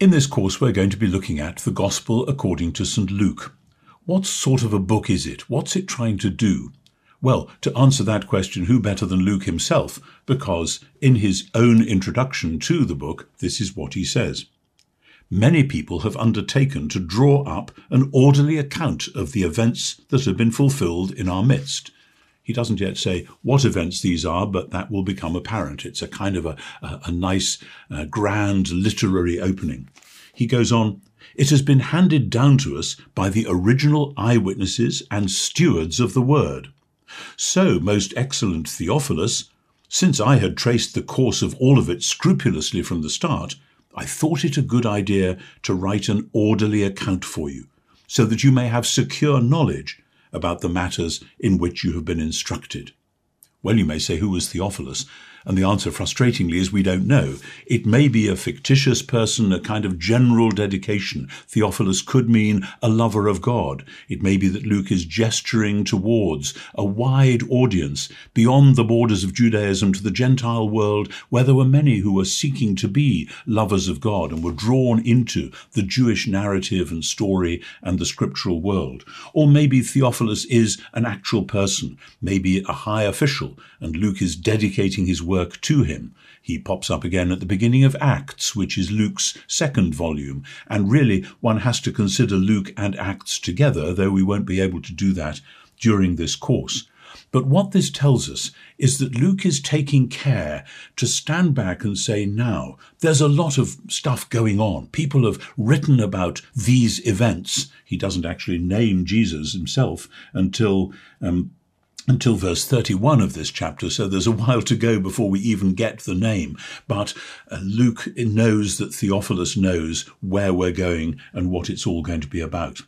In this course, we're going to be looking at the Gospel according to St. Luke. What sort of a book is it? What's it trying to do? Well, to answer that question, who better than Luke himself? Because in his own introduction to the book, this is what he says. Many people have undertaken to draw up an orderly account of the events that have been fulfilled in our midst. He doesn't yet say what events these are, but that will become apparent. It's a kind of a, a, a nice, uh, grand literary opening. He goes on, it has been handed down to us by the original eyewitnesses and stewards of the word. So, most excellent Theophilus, since I had traced the course of all of it scrupulously from the start, I thought it a good idea to write an orderly account for you, so that you may have secure knowledge about the matters in which you have been instructed. Well, you may say, who was Theophilus? And the answer, frustratingly, is we don't know. It may be a fictitious person, a kind of general dedication. Theophilus could mean a lover of God. It may be that Luke is gesturing towards a wide audience beyond the borders of Judaism to the Gentile world, where there were many who were seeking to be lovers of God and were drawn into the Jewish narrative and story and the scriptural world. Or maybe Theophilus is an actual person, maybe a high official, and Luke is dedicating his work to him. He pops up again at the beginning of Acts, which is Luke's second volume, and really one has to consider Luke and Acts together, though we won't be able to do that during this course. But what this tells us is that Luke is taking care to stand back and say, now, there's a lot of stuff going on. People have written about these events. He doesn't actually name Jesus himself until um, until verse 31 of this chapter, so there's a while to go before we even get the name. But uh, Luke knows that Theophilus knows where we're going and what it's all going to be about.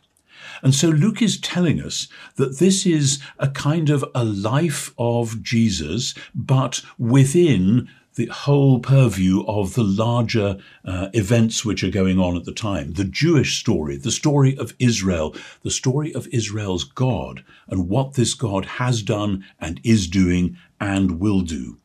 And so Luke is telling us that this is a kind of a life of Jesus, but within the whole purview of the larger uh, events which are going on at the time. The Jewish story, the story of Israel, the story of Israel's God, and what this God has done and is doing and will do.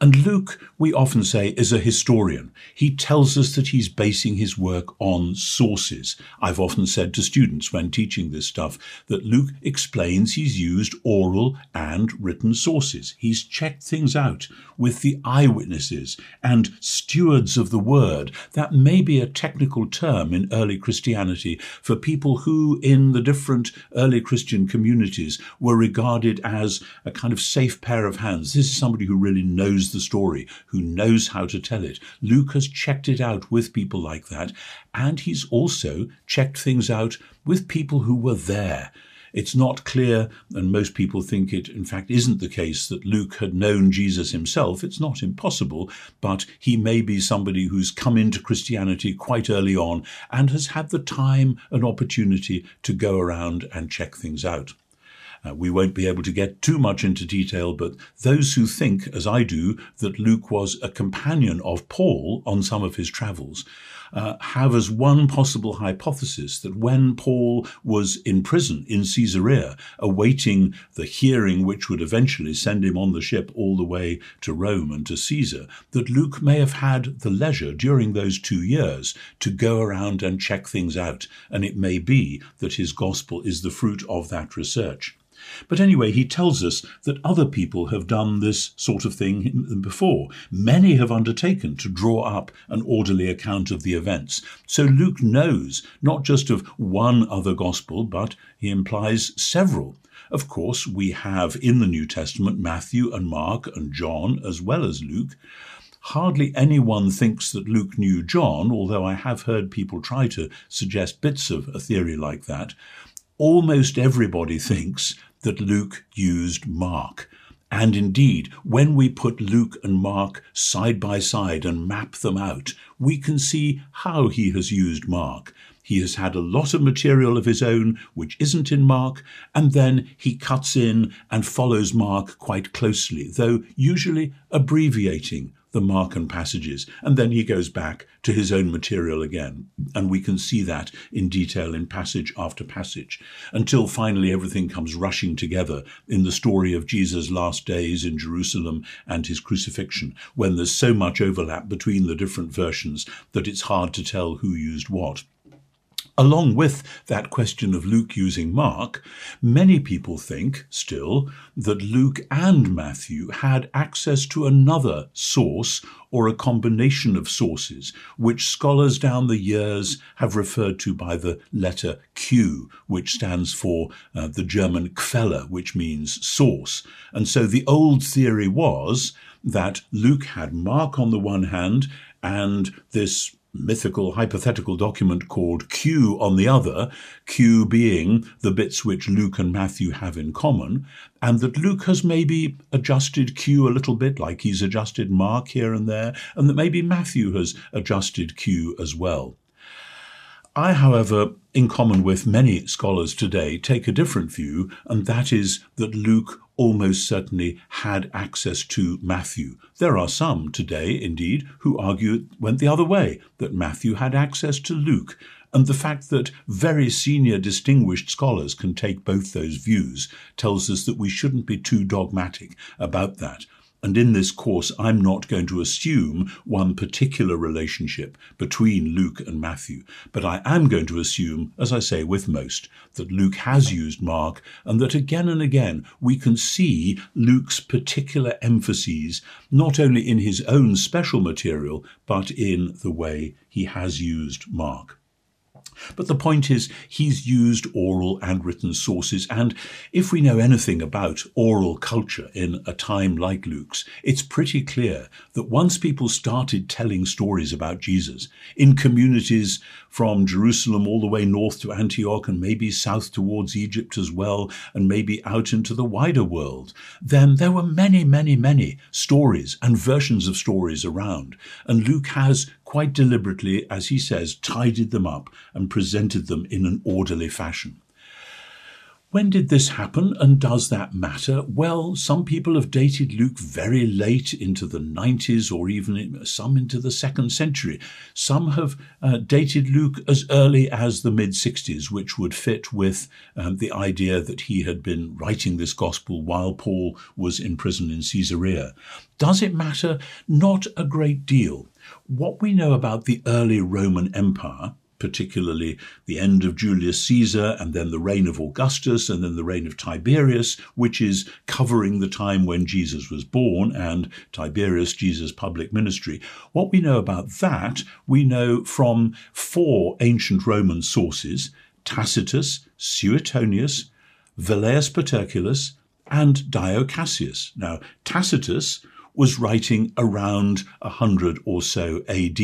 And Luke, we often say, is a historian. He tells us that he's basing his work on sources. I've often said to students when teaching this stuff that Luke explains he's used oral and written sources. He's checked things out with the eyewitnesses and stewards of the word. That may be a technical term in early Christianity for people who, in the different early Christian communities, were regarded as a kind of safe pair of hands. This is somebody who really knows the story, who knows how to tell it. Luke has checked it out with people like that, and he's also checked things out with people who were there. It's not clear, and most people think it in fact isn't the case, that Luke had known Jesus himself. It's not impossible, but he may be somebody who's come into Christianity quite early on and has had the time and opportunity to go around and check things out. Uh, we won't be able to get too much into detail, but those who think, as I do, that Luke was a companion of Paul on some of his travels, uh, have as one possible hypothesis that when Paul was in prison in Caesarea, awaiting the hearing which would eventually send him on the ship all the way to Rome and to Caesar, that Luke may have had the leisure during those two years to go around and check things out, and it may be that his gospel is the fruit of that research. But anyway, he tells us that other people have done this sort of thing before. Many have undertaken to draw up an orderly account of the events. So Luke knows not just of one other gospel, but he implies several. Of course, we have in the New Testament Matthew and Mark and John as well as Luke. Hardly anyone thinks that Luke knew John, although I have heard people try to suggest bits of a theory like that. Almost everybody thinks that Luke used Mark. And indeed, when we put Luke and Mark side by side and map them out, we can see how he has used Mark. He has had a lot of material of his own which isn't in Mark, and then he cuts in and follows Mark quite closely, though usually abbreviating the Markan passages, and then he goes back to his own material again. And we can see that in detail in passage after passage, until finally everything comes rushing together in the story of Jesus' last days in Jerusalem and his crucifixion, when there's so much overlap between the different versions that it's hard to tell who used what. Along with that question of Luke using Mark, many people think still that Luke and Matthew had access to another source or a combination of sources, which scholars down the years have referred to by the letter Q, which stands for uh, the German Quelle, which means source. And so the old theory was that Luke had Mark on the one hand and this mythical hypothetical document called Q on the other, Q being the bits which Luke and Matthew have in common, and that Luke has maybe adjusted Q a little bit, like he's adjusted Mark here and there, and that maybe Matthew has adjusted Q as well. I, however, in common with many scholars today, take a different view, and that is that Luke almost certainly had access to Matthew. There are some today, indeed, who argue it went the other way, that Matthew had access to Luke. And the fact that very senior distinguished scholars can take both those views tells us that we shouldn't be too dogmatic about that. And in this course, I'm not going to assume one particular relationship between Luke and Matthew, but I am going to assume, as I say with most, that Luke has used Mark and that again and again we can see Luke's particular emphases, not only in his own special material, but in the way he has used Mark. But the point is, he's used oral and written sources, and if we know anything about oral culture in a time like Luke's, it's pretty clear that once people started telling stories about Jesus in communities from Jerusalem all the way north to Antioch and maybe south towards Egypt as well, and maybe out into the wider world, then there were many, many, many stories and versions of stories around. And Luke has quite deliberately, as he says, tidied them up and presented them in an orderly fashion. When did this happen and does that matter? Well, some people have dated Luke very late into the 90s or even some into the second century. Some have uh, dated Luke as early as the mid 60s, which would fit with um, the idea that he had been writing this gospel while Paul was in prison in Caesarea. Does it matter? Not a great deal. What we know about the early Roman Empire, particularly the end of Julius Caesar and then the reign of Augustus and then the reign of Tiberius, which is covering the time when Jesus was born and Tiberius, Jesus' public ministry. What we know about that, we know from four ancient Roman sources Tacitus, Suetonius, Velleius Paterculus, and Dio Cassius. Now, Tacitus was writing around 100 or so AD.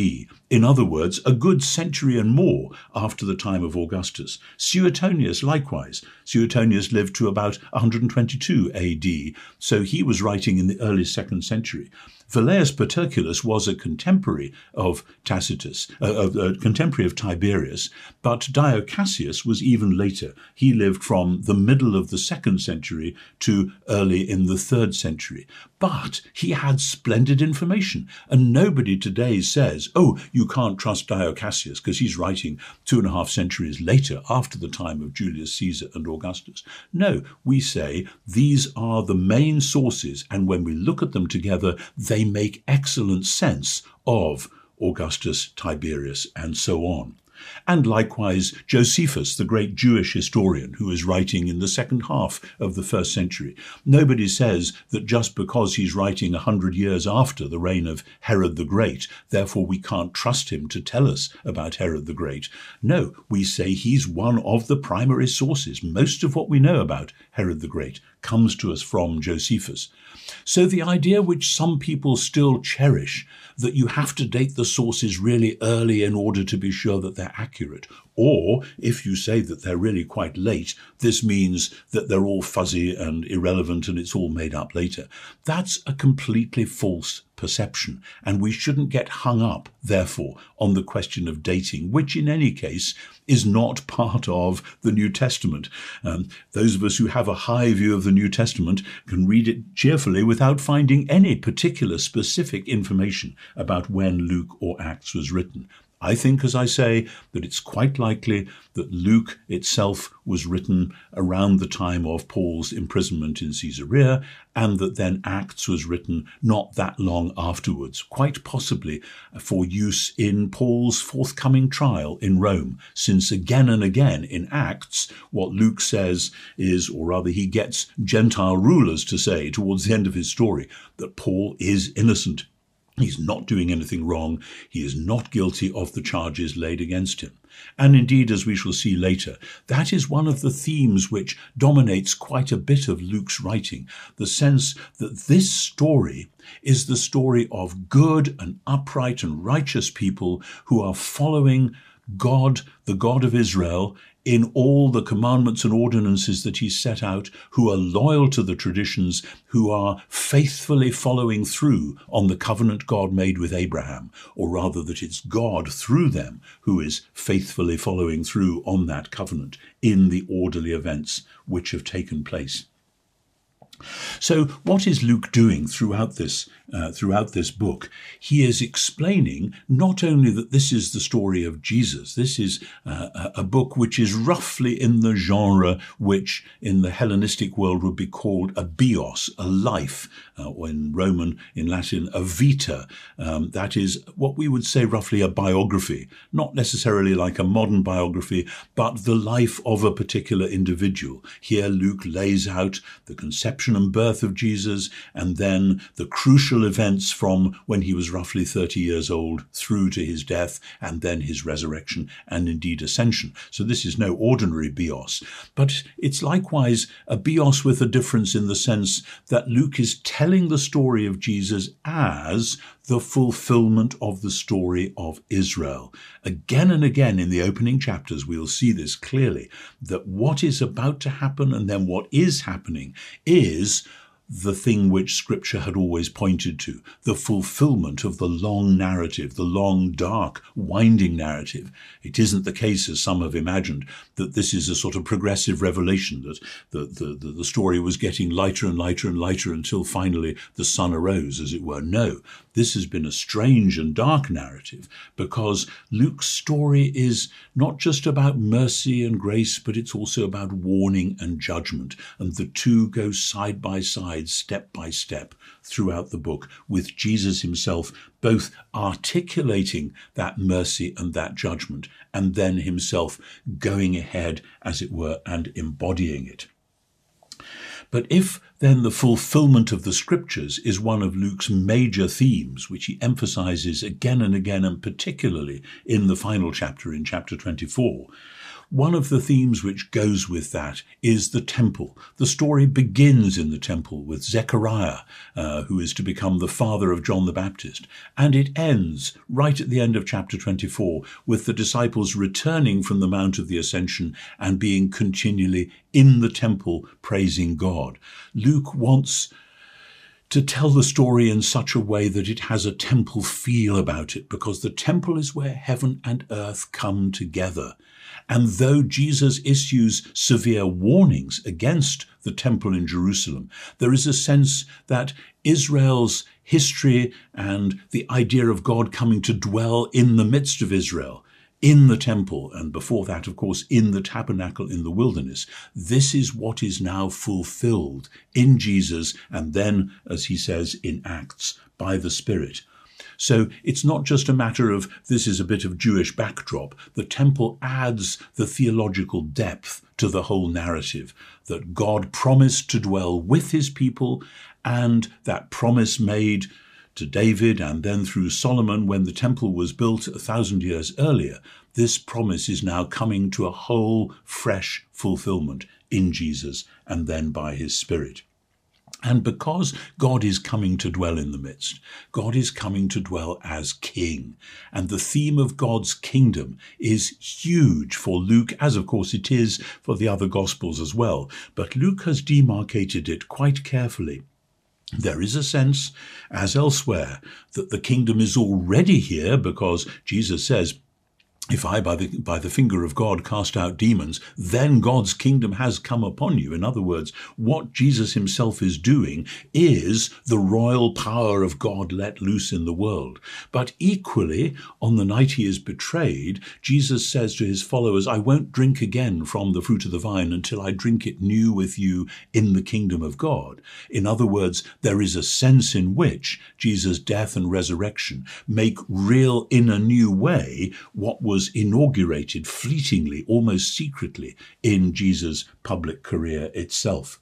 In other words, a good century and more after the time of Augustus. Suetonius likewise. Suetonius lived to about 122 AD, so he was writing in the early second century. Velleius Paterculus was a contemporary of Tacitus, uh, a contemporary of Tiberius, but Dio Cassius was even later. He lived from the middle of the second century to early in the third century. But he had splendid information, and nobody today says, oh, you can't trust Dio Cassius because he's writing two and a half centuries later after the time of Julius Caesar and Augustus. No, we say these are the main sources, and when we look at them together, they they make excellent sense of Augustus, Tiberius, and so on. And likewise, Josephus, the great Jewish historian who is writing in the second half of the first century. Nobody says that just because he's writing a hundred years after the reign of Herod the Great, therefore we can't trust him to tell us about Herod the Great. No, we say he's one of the primary sources. Most of what we know about Herod the Great comes to us from Josephus. So the idea which some people still cherish that you have to date the sources really early in order to be sure that accurate, or if you say that they're really quite late, this means that they're all fuzzy and irrelevant and it's all made up later. That's a completely false perception, and we shouldn't get hung up, therefore, on the question of dating, which in any case is not part of the New Testament. Um, those of us who have a high view of the New Testament can read it cheerfully without finding any particular specific information about when Luke or Acts was written. I think, as I say, that it's quite likely that Luke itself was written around the time of Paul's imprisonment in Caesarea, and that then Acts was written not that long afterwards, quite possibly for use in Paul's forthcoming trial in Rome, since again and again in Acts, what Luke says is, or rather he gets Gentile rulers to say towards the end of his story, that Paul is innocent He's not doing anything wrong. He is not guilty of the charges laid against him. And indeed, as we shall see later, that is one of the themes which dominates quite a bit of Luke's writing the sense that this story is the story of good and upright and righteous people who are following God, the God of Israel, in all the commandments and ordinances that he set out, who are loyal to the traditions, who are faithfully following through on the covenant God made with Abraham, or rather that it's God through them who is faithfully following through on that covenant in the orderly events which have taken place. So, what is Luke doing throughout this uh, throughout this book? He is explaining not only that this is the story of Jesus. This is uh, a book which is roughly in the genre which, in the Hellenistic world, would be called a bios, a life, uh, or in Roman, in Latin, a vita. Um, that is what we would say roughly a biography, not necessarily like a modern biography, but the life of a particular individual. Here, Luke lays out the conception and birth of Jesus, and then the crucial events from when he was roughly 30 years old through to his death, and then his resurrection and indeed ascension. So this is no ordinary bios, but it's likewise a bios with a difference in the sense that Luke is telling the story of Jesus as the fulfillment of the story of Israel. Again and again in the opening chapters, we'll see this clearly that what is about to happen and then what is happening is is the thing which Scripture had always pointed to, the fulfillment of the long narrative, the long, dark, winding narrative. It isn't the case, as some have imagined, that this is a sort of progressive revelation, that the, the, the, the story was getting lighter and lighter and lighter until finally the sun arose, as it were. No, this has been a strange and dark narrative because Luke's story is not just about mercy and grace, but it's also about warning and judgment. And the two go side by side, step by step throughout the book, with Jesus himself both articulating that mercy and that judgment, and then himself going ahead, as it were, and embodying it. But if then the fulfillment of the scriptures is one of Luke's major themes, which he emphasizes again and again, and particularly in the final chapter, in chapter 24, one of the themes which goes with that is the temple. The story begins in the temple with Zechariah, uh, who is to become the father of John the Baptist, and it ends right at the end of chapter 24 with the disciples returning from the Mount of the Ascension and being continually in the temple praising God. Luke wants to tell the story in such a way that it has a temple feel about it, because the temple is where heaven and earth come together. And though Jesus issues severe warnings against the temple in Jerusalem, there is a sense that Israel's history and the idea of God coming to dwell in the midst of Israel in the temple, and before that, of course, in the tabernacle in the wilderness. This is what is now fulfilled in Jesus, and then, as he says in Acts, by the Spirit. So it's not just a matter of this is a bit of Jewish backdrop. The temple adds the theological depth to the whole narrative that God promised to dwell with his people and that promise made to David and then through Solomon when the temple was built a thousand years earlier, this promise is now coming to a whole fresh fulfillment in Jesus and then by his Spirit. And because God is coming to dwell in the midst, God is coming to dwell as King. And the theme of God's kingdom is huge for Luke, as of course it is for the other Gospels as well. But Luke has demarcated it quite carefully There is a sense, as elsewhere, that the kingdom is already here because Jesus says, if I, by the, by the finger of God, cast out demons, then God's kingdom has come upon you. In other words, what Jesus himself is doing is the royal power of God let loose in the world. But equally, on the night he is betrayed, Jesus says to his followers, I won't drink again from the fruit of the vine until I drink it new with you in the kingdom of God. In other words, there is a sense in which Jesus' death and resurrection make real in a new way what was was inaugurated fleetingly, almost secretly, in Jesus' public career itself.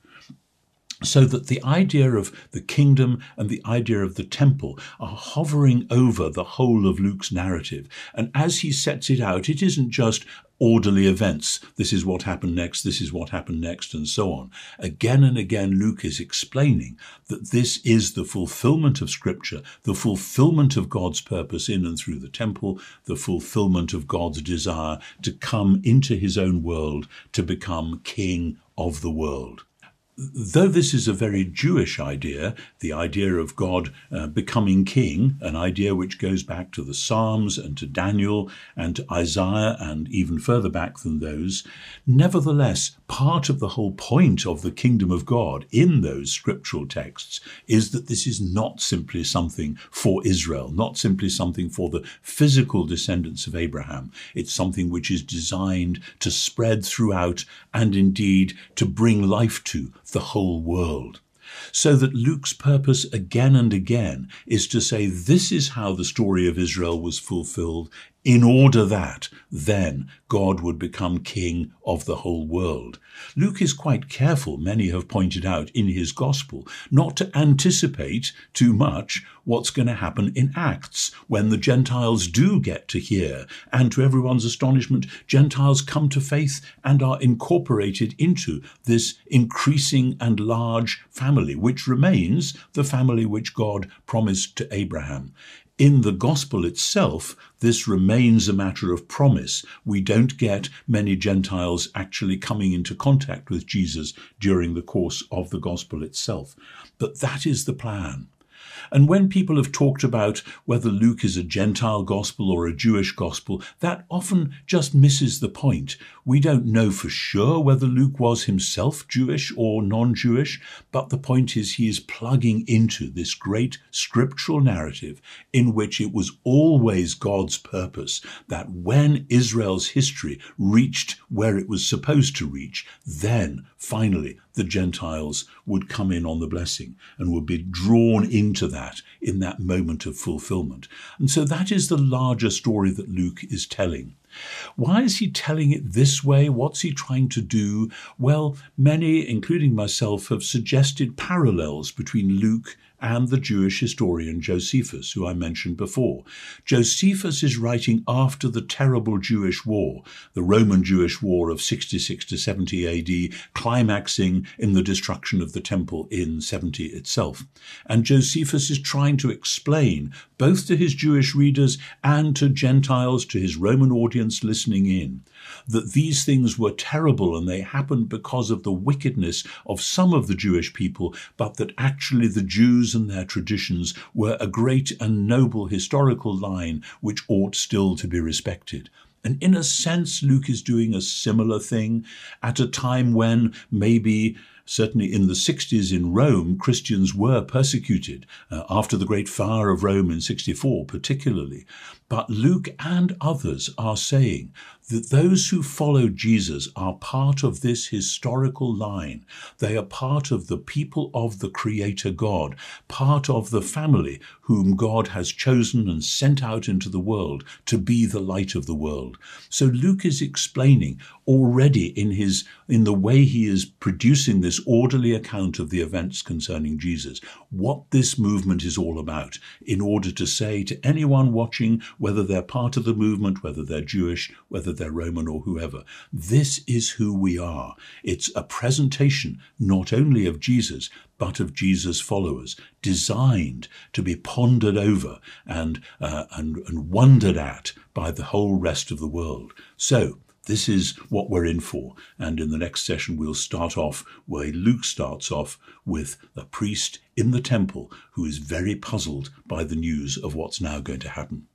So that the idea of the kingdom and the idea of the temple are hovering over the whole of Luke's narrative. And as he sets it out, it isn't just orderly events. This is what happened next, this is what happened next, and so on. Again and again, Luke is explaining that this is the fulfillment of Scripture, the fulfillment of God's purpose in and through the temple, the fulfillment of God's desire to come into his own world, to become king of the world though this is a very Jewish idea, the idea of God uh, becoming king, an idea which goes back to the Psalms and to Daniel and to Isaiah and even further back than those, nevertheless, part of the whole point of the kingdom of God in those scriptural texts is that this is not simply something for Israel, not simply something for the physical descendants of Abraham. It's something which is designed to spread throughout and indeed to bring life to the whole world. So that Luke's purpose again and again is to say this is how the story of Israel was fulfilled in order that then God would become king of the whole world. Luke is quite careful, many have pointed out in his gospel, not to anticipate too much what's going to happen in Acts when the Gentiles do get to hear. And to everyone's astonishment, Gentiles come to faith and are incorporated into this increasing and large family, which remains the family which God promised to Abraham in the gospel itself, this remains a matter of promise. We don't get many Gentiles actually coming into contact with Jesus during the course of the gospel itself. But that is the plan. And when people have talked about whether Luke is a Gentile gospel or a Jewish gospel, that often just misses the point. We don't know for sure whether Luke was himself Jewish or non-Jewish, but the point is he is plugging into this great scriptural narrative in which it was always God's purpose that when Israel's history reached where it was supposed to reach, then finally the Gentiles would come in on the blessing and would be drawn into that in that moment of fulfillment. And so that is the larger story that Luke is telling. Why is he telling it this way? What's he trying to do? Well, many, including myself, have suggested parallels between Luke and the Jewish historian Josephus, who I mentioned before. Josephus is writing after the terrible Jewish war, the Roman Jewish war of 66 to 70 AD, climaxing in the destruction of the temple in 70 itself. And Josephus is trying to explain, both to his Jewish readers and to Gentiles, to his Roman audience listening in, that these things were terrible and they happened because of the wickedness of some of the Jewish people, but that actually the Jews and their traditions were a great and noble historical line which ought still to be respected. And in a sense, Luke is doing a similar thing at a time when maybe certainly in the 60s in Rome, Christians were persecuted uh, after the Great Fire of Rome in 64, particularly. But Luke and others are saying that those who follow Jesus are part of this historical line. They are part of the people of the Creator God, part of the family whom God has chosen and sent out into the world to be the light of the world. So Luke is explaining already in his in the way he is producing this orderly account of the events concerning Jesus what this movement is all about in order to say to anyone watching whether they're part of the movement whether they're Jewish whether they're Roman or whoever. This is who we are. It's a presentation not only of Jesus, but of Jesus' followers, designed to be pondered over and, uh, and, and wondered at by the whole rest of the world. So, This is what we're in for. And in the next session, we'll start off where Luke starts off with a priest in the temple who is very puzzled by the news of what's now going to happen.